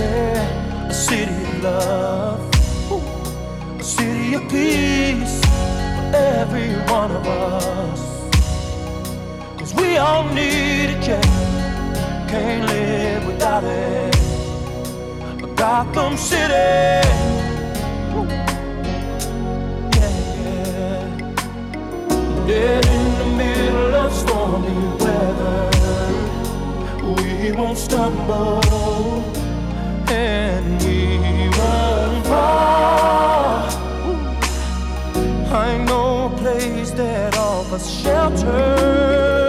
yeah. A city of love, a city of peace for every one of us. Cause we all need it, yeah. Can't live without it. A Gotham City. Dead in the middle of stormy weather we won't stumble and we won't fall. I know a place that offers shelter